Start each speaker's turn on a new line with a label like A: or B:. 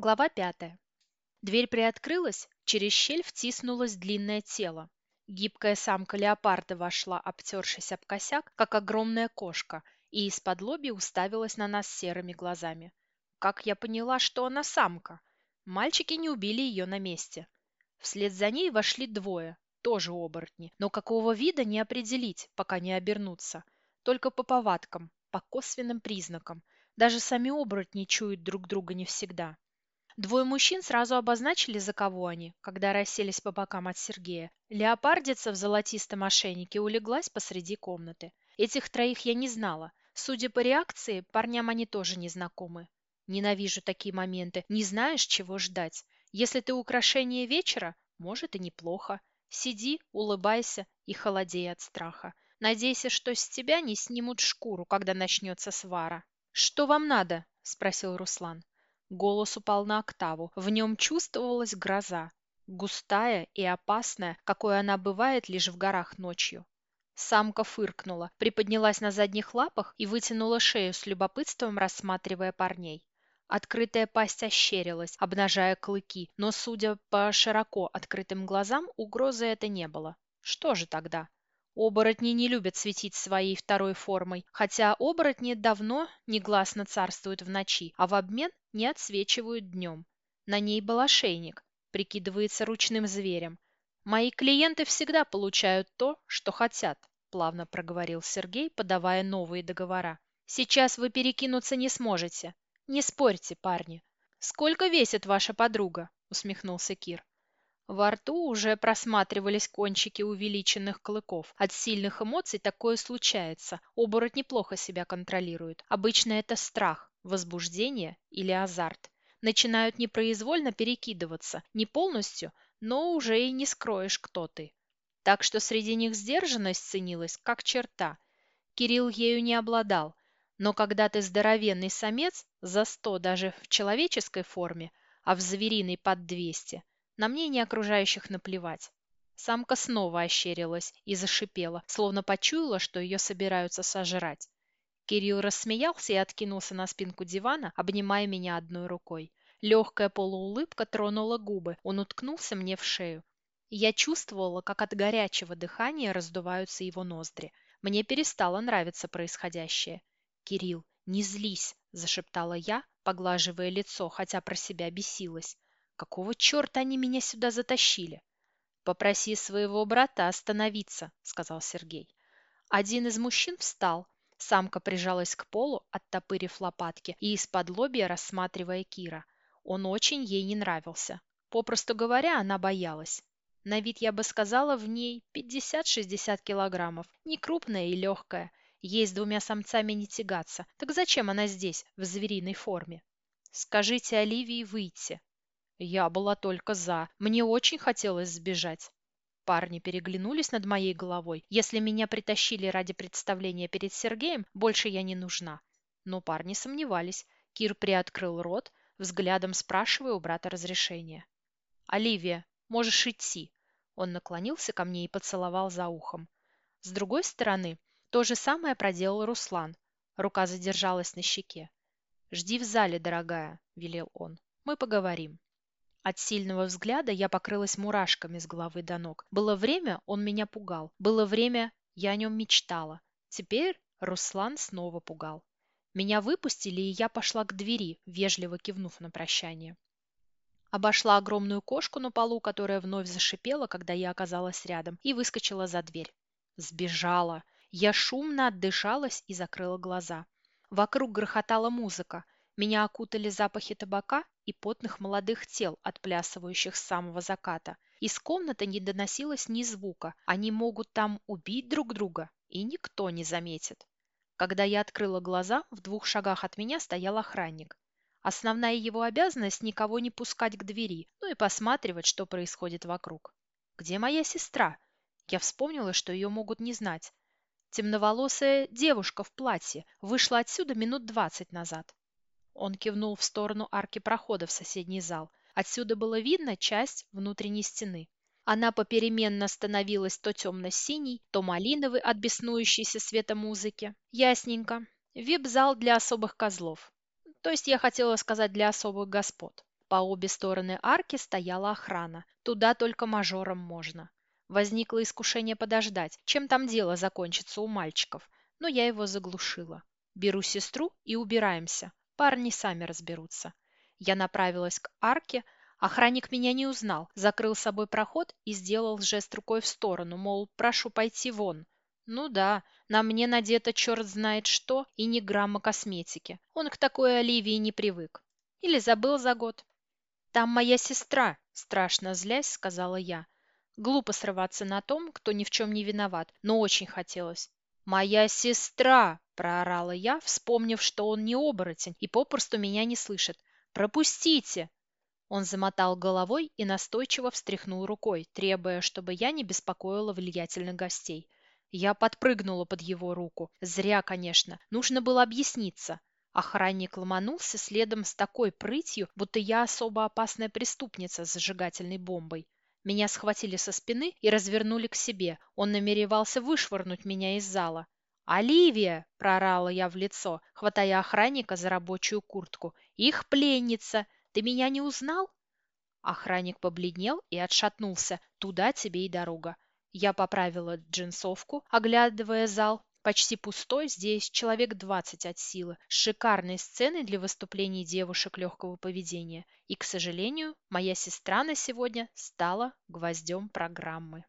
A: Глава пятая. Дверь приоткрылась, через щель втиснулось длинное тело. Гибкая самка леопарда вошла, обтершись об косяк, как огромная кошка, и из-под лоби уставилась на нас серыми глазами. Как я поняла, что она самка? Мальчики не убили ее на месте. Вслед за ней вошли двое, тоже оборотни, но какого вида не определить, пока не обернуться. Только по повадкам, по косвенным признакам. Даже сами оборотни чуют друг друга не всегда. Двое мужчин сразу обозначили, за кого они, когда расселись по бокам от Сергея. Леопардица в золотистом ошейнике улеглась посреди комнаты. Этих троих я не знала. Судя по реакции, парням они тоже не знакомы. Ненавижу такие моменты. Не знаешь, чего ждать. Если ты украшение вечера, может и неплохо. Сиди, улыбайся и холодей от страха. Надейся, что с тебя не снимут шкуру, когда начнется свара. «Что вам надо?» – спросил Руслан. Голос упал на октаву. В нем чувствовалась гроза. Густая и опасная, какой она бывает лишь в горах ночью. Самка фыркнула, приподнялась на задних лапах и вытянула шею с любопытством, рассматривая парней. Открытая пасть ощерилась, обнажая клыки, но, судя по широко открытым глазам, угрозы это не было. Что же тогда? Оборотни не любят светить своей второй формой, хотя оборотни давно негласно царствуют в ночи, а в обмен не отсвечивают днем. На ней был ошейник, прикидывается ручным зверем. «Мои клиенты всегда получают то, что хотят», – плавно проговорил Сергей, подавая новые договора. «Сейчас вы перекинуться не сможете. Не спорьте, парни». «Сколько весит ваша подруга?» – усмехнулся Кир. Во рту уже просматривались кончики увеличенных клыков. От сильных эмоций такое случается. Оборотни плохо себя контролируют. Обычно это страх, возбуждение или азарт. Начинают непроизвольно перекидываться. Не полностью, но уже и не скроешь, кто ты. Так что среди них сдержанность ценилась как черта. Кирилл ею не обладал. Но когда ты здоровенный самец, за сто даже в человеческой форме, а в звериной под двести – на мнение окружающих наплевать. Самка снова ощерилась и зашипела, словно почуяла, что ее собираются сожрать. Кирилл рассмеялся и откинулся на спинку дивана, обнимая меня одной рукой. Легкая полуулыбка тронула губы, он уткнулся мне в шею. Я чувствовала, как от горячего дыхания раздуваются его ноздри. Мне перестало нравиться происходящее. «Кирилл, не злись!» – зашептала я, поглаживая лицо, хотя про себя бесилась. Какого черта они меня сюда затащили? Попроси своего брата остановиться, сказал Сергей. Один из мужчин встал. Самка прижалась к полу, оттопырив лопатки, и из-под лобья рассматривая Кира. Он очень ей не нравился. Попросту говоря, она боялась. На вид, я бы сказала, в ней 50-60 килограммов. Не крупная и легкая. Ей с двумя самцами не тягаться. Так зачем она здесь, в звериной форме? Скажите Оливии выйти. Я была только за. Мне очень хотелось сбежать. Парни переглянулись над моей головой. Если меня притащили ради представления перед Сергеем, больше я не нужна. Но парни сомневались. Кир приоткрыл рот, взглядом спрашивая у брата разрешения. «Оливия, можешь идти». Он наклонился ко мне и поцеловал за ухом. С другой стороны, то же самое проделал Руслан. Рука задержалась на щеке. «Жди в зале, дорогая», — велел он. «Мы поговорим». От сильного взгляда я покрылась мурашками с головы до ног. Было время, он меня пугал. Было время, я о нем мечтала. Теперь Руслан снова пугал. Меня выпустили, и я пошла к двери, вежливо кивнув на прощание. Обошла огромную кошку на полу, которая вновь зашипела, когда я оказалась рядом, и выскочила за дверь. Сбежала. Я шумно отдышалась и закрыла глаза. Вокруг грохотала музыка. Меня окутали запахи табака и потных молодых тел, отплясывающих с самого заката. Из комнаты не доносилось ни звука. Они могут там убить друг друга, и никто не заметит. Когда я открыла глаза, в двух шагах от меня стоял охранник. Основная его обязанность – никого не пускать к двери, ну и посматривать, что происходит вокруг. Где моя сестра? Я вспомнила, что ее могут не знать. Темноволосая девушка в платье вышла отсюда минут двадцать назад. Он кивнул в сторону арки прохода в соседний зал. Отсюда было видно часть внутренней стены. Она попеременно становилась то темно-синей, то малиновой от беснующейся света музыки. Ясненько. Вип-зал для особых козлов. То есть я хотела сказать для особых господ. По обе стороны арки стояла охрана. Туда только мажором можно. Возникло искушение подождать, чем там дело закончится у мальчиков, но я его заглушила. Беру сестру и убираемся. Парни сами разберутся. Я направилась к арке, охранник меня не узнал, закрыл собой проход и сделал жест рукой в сторону, мол, прошу пойти вон. Ну да, на мне надето черт знает что и ни грамма косметики. Он к такой Оливии не привык. Или забыл за год. «Там моя сестра», – страшно злясь, сказала я. Глупо срываться на том, кто ни в чем не виноват, но очень хотелось. «Моя сестра!» – проорала я, вспомнив, что он не оборотень и попросту меня не слышит. «Пропустите!» Он замотал головой и настойчиво встряхнул рукой, требуя, чтобы я не беспокоила влиятельных гостей. Я подпрыгнула под его руку. Зря, конечно. Нужно было объясниться. Охранник ломанулся следом с такой прытью, будто я особо опасная преступница с зажигательной бомбой. Меня схватили со спины и развернули к себе. Он намеревался вышвырнуть меня из зала. «Оливия!» – прорала я в лицо, хватая охранника за рабочую куртку. «Их пленница! Ты меня не узнал?» Охранник побледнел и отшатнулся. «Туда тебе и дорога. Я поправила джинсовку, оглядывая зал. Почти пустой, здесь человек двадцать от силы, с шикарной сценой для выступлений девушек легкого поведения. И, к сожалению, моя сестра на сегодня стала гвоздем программы.